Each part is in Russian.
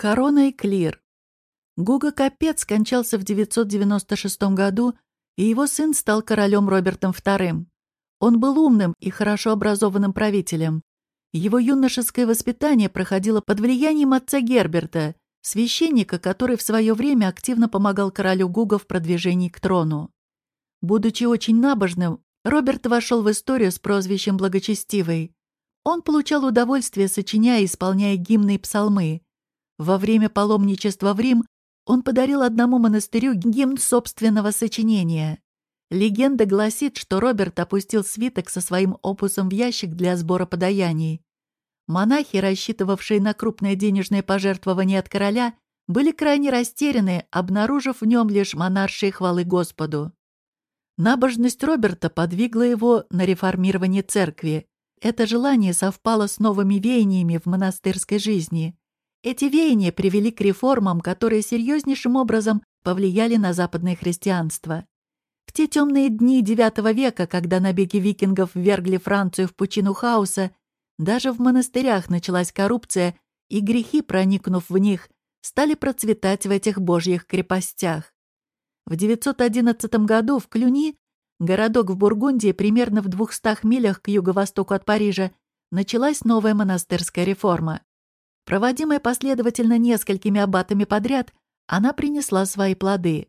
Корона и Клир. Гуга Капец скончался в 996 году, и его сын стал королем Робертом II. Он был умным и хорошо образованным правителем. Его юношеское воспитание проходило под влиянием отца Герберта, священника, который в свое время активно помогал королю Гуга в продвижении к трону. Будучи очень набожным, Роберт вошел в историю с прозвищем «Благочестивый». Он получал удовольствие, сочиняя и исполняя гимны и псалмы. Во время паломничества в Рим он подарил одному монастырю гимн собственного сочинения. Легенда гласит, что Роберт опустил свиток со своим опусом в ящик для сбора подаяний. Монахи, рассчитывавшие на крупное денежное пожертвование от короля, были крайне растеряны, обнаружив в нем лишь монаршие хвалы Господу. Набожность Роберта подвигла его на реформирование церкви. Это желание совпало с новыми веяниями в монастырской жизни. Эти веяния привели к реформам, которые серьезнейшим образом повлияли на западное христианство. В те темные дни IX века, когда набеги викингов ввергли Францию в пучину хаоса, даже в монастырях началась коррупция, и грехи, проникнув в них, стали процветать в этих божьих крепостях. В 911 году в Клюни, городок в Бургундии примерно в 200 милях к юго-востоку от Парижа, началась новая монастырская реформа. Проводимая последовательно несколькими аббатами подряд, она принесла свои плоды.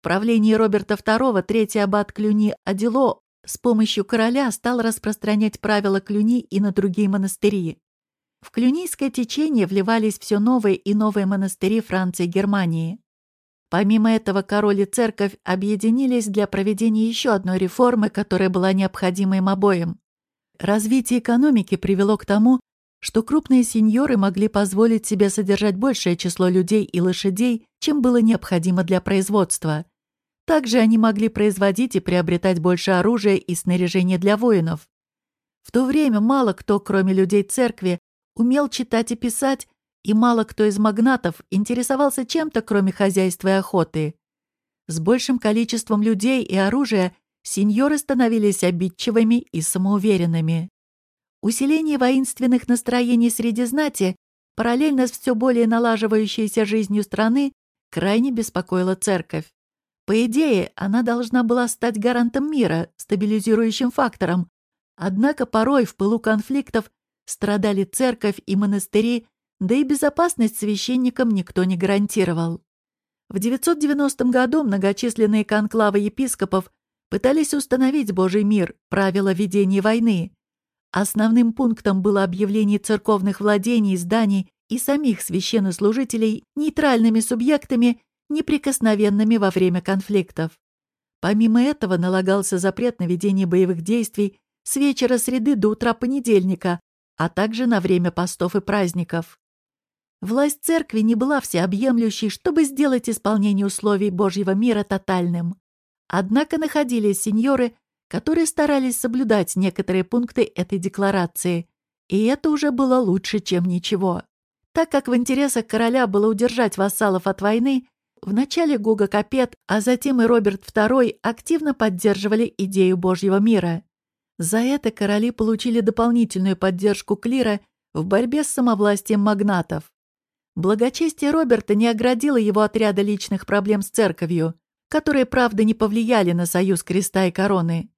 В правлении Роберта II третий аббат Клюни Адело с помощью короля стал распространять правила Клюни и на другие монастыри. В клюнийское течение вливались все новые и новые монастыри Франции и Германии. Помимо этого, король и церковь объединились для проведения еще одной реформы, которая была необходима им обоим. Развитие экономики привело к тому, что крупные сеньоры могли позволить себе содержать большее число людей и лошадей, чем было необходимо для производства. Также они могли производить и приобретать больше оружия и снаряжения для воинов. В то время мало кто, кроме людей церкви, умел читать и писать, и мало кто из магнатов интересовался чем-то, кроме хозяйства и охоты. С большим количеством людей и оружия сеньоры становились обидчивыми и самоуверенными. Усиление воинственных настроений среди знати, параллельно с все более налаживающейся жизнью страны, крайне беспокоила церковь. По идее, она должна была стать гарантом мира, стабилизирующим фактором. Однако порой в пылу конфликтов страдали церковь и монастыри, да и безопасность священникам никто не гарантировал. В 990 году многочисленные конклавы епископов пытались установить Божий мир, правила ведения войны. Основным пунктом было объявление церковных владений, зданий и самих священнослужителей нейтральными субъектами, неприкосновенными во время конфликтов. Помимо этого налагался запрет на ведение боевых действий с вечера среды до утра понедельника, а также на время постов и праздников. Власть церкви не была всеобъемлющей, чтобы сделать исполнение условий Божьего мира тотальным. Однако находились сеньоры, которые старались соблюдать некоторые пункты этой декларации, и это уже было лучше, чем ничего. Так как в интересах короля было удержать вассалов от войны, вначале Гуга Капет, а затем и Роберт II активно поддерживали идею Божьего мира. За это короли получили дополнительную поддержку клира в борьбе с самовластием магнатов. Благочестие Роберта не оградило его отряда личных проблем с церковью, которые, правда, не повлияли на союз креста и короны.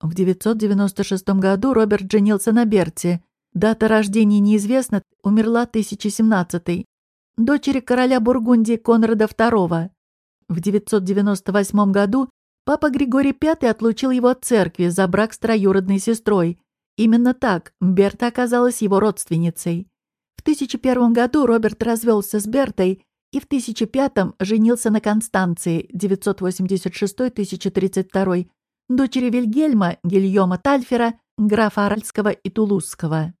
В 996 году Роберт женился на Берте. Дата рождения неизвестна, умерла 1017 дочери короля Бургундии Конрада II. В 998 году папа Григорий V отлучил его от церкви за брак с троюродной сестрой. Именно так Берта оказалась его родственницей. В 1001 году Роберт развелся с Бертой и в 1005 женился на Констанции 986-1032 дочери Вильгельма Гильома Тальфера, графа Аральского и Тулузского.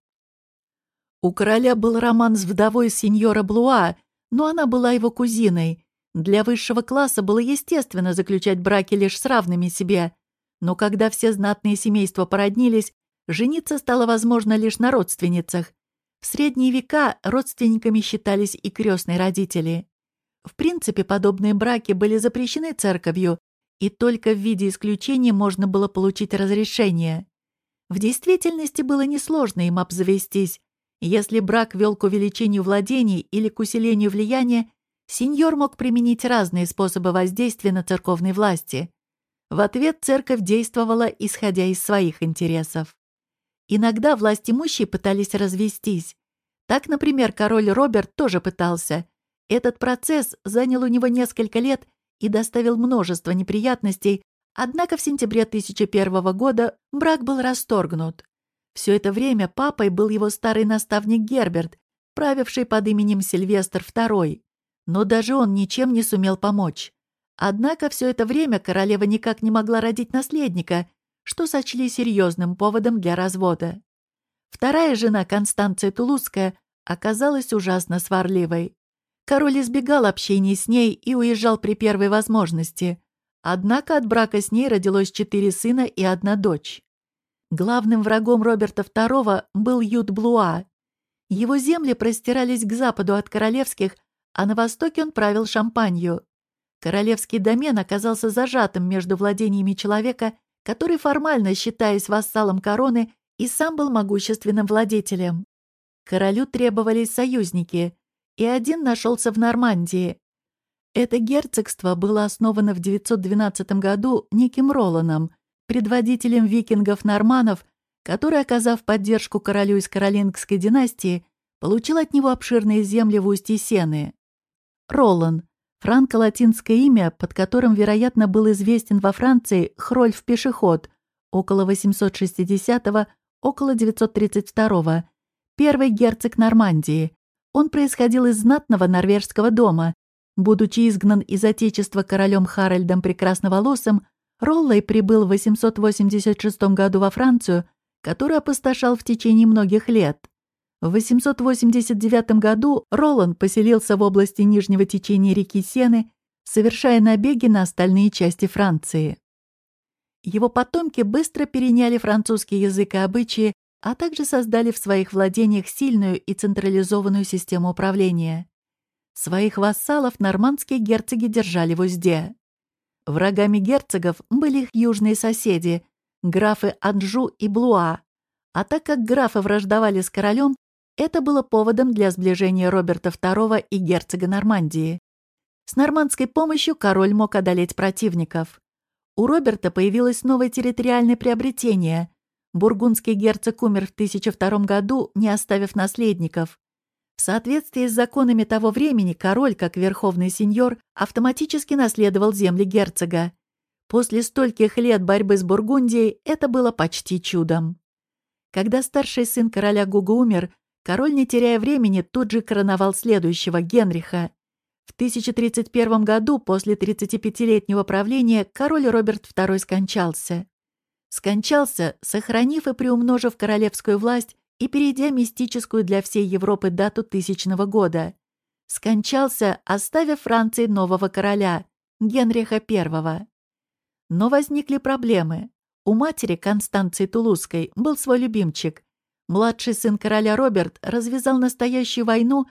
У короля был роман с вдовой сеньора Блуа, но она была его кузиной. Для высшего класса было естественно заключать браки лишь с равными себе. Но когда все знатные семейства породнились, жениться стало возможно лишь на родственницах. В средние века родственниками считались и крестные родители. В принципе, подобные браки были запрещены церковью, и только в виде исключения можно было получить разрешение. В действительности было несложно им обзавестись. Если брак вел к увеличению владений или к усилению влияния, сеньор мог применить разные способы воздействия на церковной власти. В ответ церковь действовала, исходя из своих интересов. Иногда власть имущие пытались развестись. Так, например, король Роберт тоже пытался. Этот процесс занял у него несколько лет и доставил множество неприятностей, однако в сентябре 1001 года брак был расторгнут. Все это время папой был его старый наставник Герберт, правивший под именем Сильвестр II. Но даже он ничем не сумел помочь. Однако все это время королева никак не могла родить наследника, что сочли серьезным поводом для развода. Вторая жена, Констанция Тулузская, оказалась ужасно сварливой. Король избегал общения с ней и уезжал при первой возможности. Однако от брака с ней родилось четыре сына и одна дочь. Главным врагом Роберта II был Ют Блуа. Его земли простирались к западу от королевских, а на востоке он правил Шампанью. Королевский домен оказался зажатым между владениями человека, который, формально считаясь вассалом короны, и сам был могущественным владетелем. Королю требовались союзники, и один нашелся в Нормандии. Это герцогство было основано в 912 году неким Роланом, предводителем викингов-норманов, который, оказав поддержку королю из Каролингской династии, получил от него обширные земли в устье Сены. Ролан – франко-латинское имя, под которым, вероятно, был известен во Франции Хрольф-пешеход около 860-го, около 932-го, первый герцог Нормандии, он происходил из знатного норвежского дома. Будучи изгнан из Отечества королем Харальдом Прекрасноволосым, Роллой прибыл в 886 году во Францию, который опустошал в течение многих лет. В 889 году Ролан поселился в области нижнего течения реки Сены, совершая набеги на остальные части Франции. Его потомки быстро переняли французский язык и обычаи, а также создали в своих владениях сильную и централизованную систему управления. Своих вассалов нормандские герцоги держали в узде. Врагами герцогов были их южные соседи, графы Анжу и Блуа, а так как графы враждовали с королем, это было поводом для сближения Роберта II и герцога Нормандии. С нормандской помощью король мог одолеть противников. У Роберта появилось новое территориальное приобретение Бургундский герцог умер в 1002 году, не оставив наследников. В соответствии с законами того времени король, как верховный сеньор, автоматически наследовал земли герцога. После стольких лет борьбы с Бургундией это было почти чудом. Когда старший сын короля Гуга умер, король, не теряя времени, тут же короновал следующего, Генриха. В 1031 году, после 35-летнего правления, король Роберт II скончался. Скончался, сохранив и приумножив королевскую власть и перейдя мистическую для всей Европы дату тысячного года. Скончался, оставив Франции нового короля, Генриха I. Но возникли проблемы. У матери Констанции Тулузской был свой любимчик. Младший сын короля Роберт развязал настоящую войну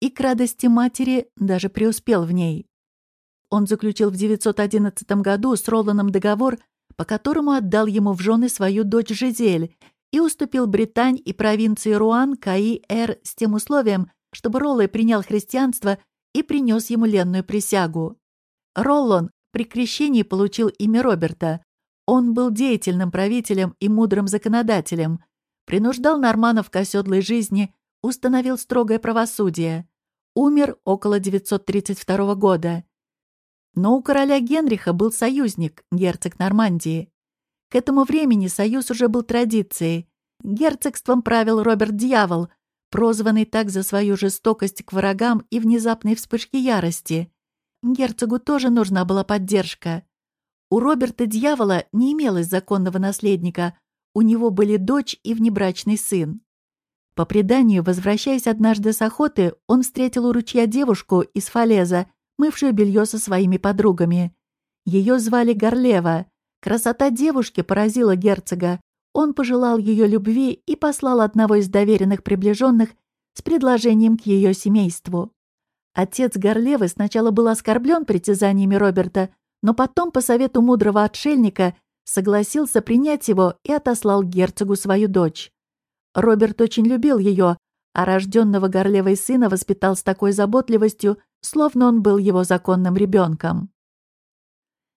и к радости матери даже преуспел в ней. Он заключил в 911 году с Роланом договор, по которому отдал ему в жены свою дочь Жизель и уступил Британь и провинции Руан Каи-Эр с тем условием, чтобы Роллой принял христианство и принес ему ленную присягу. Роллон при крещении получил имя Роберта. Он был деятельным правителем и мудрым законодателем, принуждал норманов к оседлой жизни, установил строгое правосудие. Умер около 932 года. Но у короля Генриха был союзник, герцог Нормандии. К этому времени союз уже был традицией. Герцогством правил Роберт Дьявол, прозванный так за свою жестокость к врагам и внезапные вспышки ярости. Герцогу тоже нужна была поддержка. У Роберта Дьявола не имелось законного наследника, у него были дочь и внебрачный сын. По преданию, возвращаясь однажды с охоты, он встретил у ручья девушку из Фалеза, мывшую белье со своими подругами. Ее звали Горлева. Красота девушки поразила герцога. Он пожелал ее любви и послал одного из доверенных приближенных с предложением к ее семейству. Отец Горлевы сначала был оскорблен притязаниями Роберта, но потом, по совету мудрого отшельника, согласился принять его и отослал герцогу свою дочь. Роберт очень любил ее, а рожденного Горлевой сына воспитал с такой заботливостью, словно он был его законным ребенком.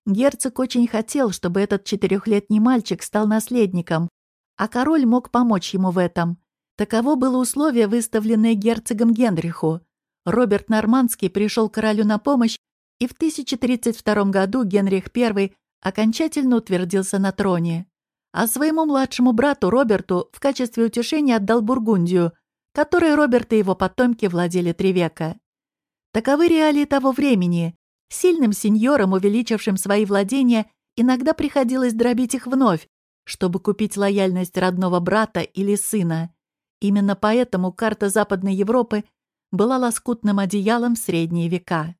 Герцог очень хотел, чтобы этот четырехлетний мальчик стал наследником, а король мог помочь ему в этом. Таково было условие, выставленное герцогом Генриху. Роберт Нормандский пришел королю на помощь, и в 1032 году Генрих I окончательно утвердился на троне. А своему младшему брату Роберту в качестве утешения отдал Бургундию, которой Роберт и его потомки владели три века. Таковы реалии того времени. Сильным сеньорам, увеличившим свои владения, иногда приходилось дробить их вновь, чтобы купить лояльность родного брата или сына. Именно поэтому карта Западной Европы была лоскутным одеялом в средние века.